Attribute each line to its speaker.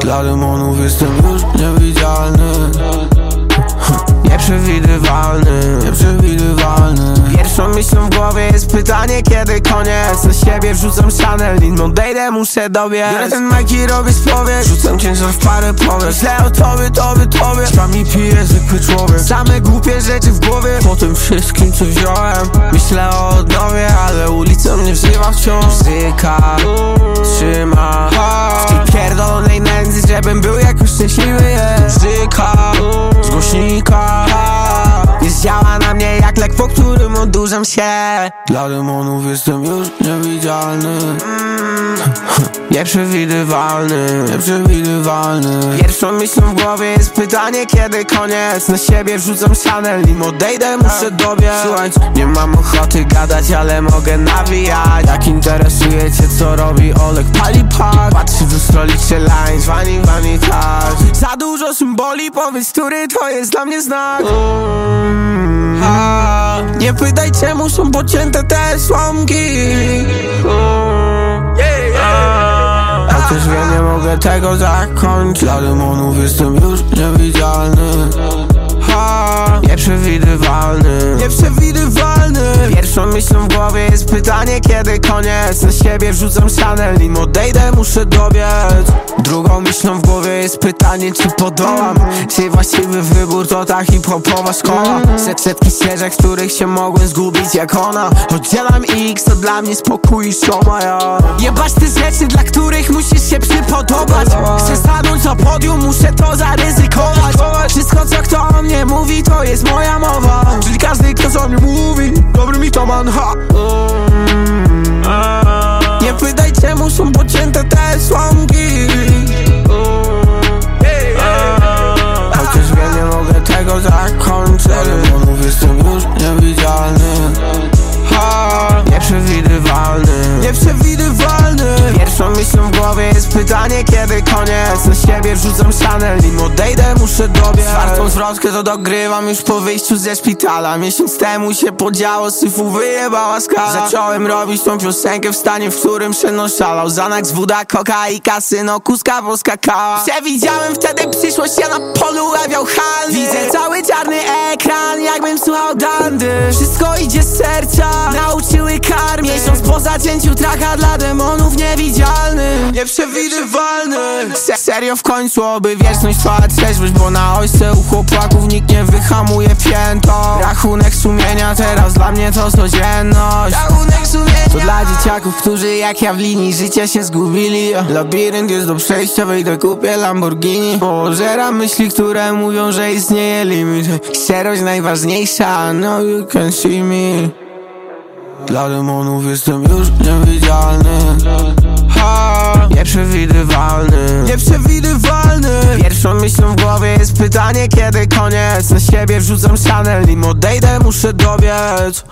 Speaker 1: Dla demonów jestem już niewidzialny kiedy koniec? Na siebie wrzucam Chanel, nim odejdę muszę dobiec. Biorę ten i robię spowiedź Rzucam ciężar w parę powiek. Źle o tobie, tobie, tobie. Śpam i piję zwykły człowiek. Same głupie rzeczy w głowie. Po tym wszystkim co wziąłem Myślę o odnowie, ale ulica mnie wzywa wciąż. Muzyka trzyma. W tej pierdolonej nędzy, żebym był jakoś szczęśliwy odurzam się. Dla demonów jestem już niewidzialny. Nieprzewidywalny, nieprzewidywalny. Pierwszą myślą w głowie jest pytanie kiedy koniec. Na siebie wrzucam Chanel, nim odejdę muszę dobiec. Słuchaj, nie mam ochoty gadać, ale mogę nawijać. Jak interesuje cię co robi Olek pali pak. Patrzy w lustro, liczy lines, wani, wani, tak. Za dużo symboli, powiedz, który to jest dla mnie znak. Mm, Nie pytaj czemu są pocięte te słomki. A też wiem, nie mogę tego zakończyć. Dla demonów jestem już niewidzialny pytanie kiedy koniec? Na siebie wrzucam Chanel, nim odejdę muszę dobiec Drugą myślą w głowie jest pytanie czy podołam? Czy właściwy wybór to ta hip-hopowa szkoła. Set, setki ścieżek, w których się mogłem zgubić jak ona. Oddzielam X, to dla mnie spokój i szoma ja. Jebać te rzeczy, dla których musisz się przypodobać. Chcę stanąć na podium, muszę to zaryzykować. Wszystko co kto o mnie mówi, to jest moja mowa. Czyli każdy kto o mnie mówi, dobry mi to man, ha są pocięte te słomki. Chociaż wiem, nie mogę tego zakończyć. Demonów jestem już niewidzialny. Ha, Nieprzewidywalny. Nieprzewidywalny. Pierwszą myślą pytanie kiedy koniec? Na siebie wrzucam Chanel, nim odejdę muszę dobiec. Czwartą zwrotkę to dogrywam już po wyjściu ze szpitala. Miesiąc temu się podziało, syfu wyjebała skala. Zacząłem robić tą piosenkę w stanie, w którym Szeno szalał Zanak z woda, koka i kasyno, kuska poskakała. Przewidziałem wtedy przyszłość, ja na polu lewiał hal po zacięciu traka dla demonów niewidzialny Nieprzewidywalny Se Serio w końcu, oby wieczność trwała trzeźwość Bo na ojce u chłopaków nikt nie wyhamuje pięto Rachunek sumienia teraz dla mnie to codzienność. Rachunek sumienia. To dla dzieciaków, którzy jak ja w linii życia się zgubili. Labirynt jest do przejścia, wejdę kupię Lamborghini. Pożeram myśli, które mówią, że istnieje limit. Szczerość najważniejsza, no you can see me dla demonów jestem już niewidzialny. Ha, Nieprzewidywalny. Nieprzewidywalny. Pierwszą myślą w głowie jest pytanie kiedy koniec? Na siebie wrzucam Chanel, nim odejdę muszę dobiec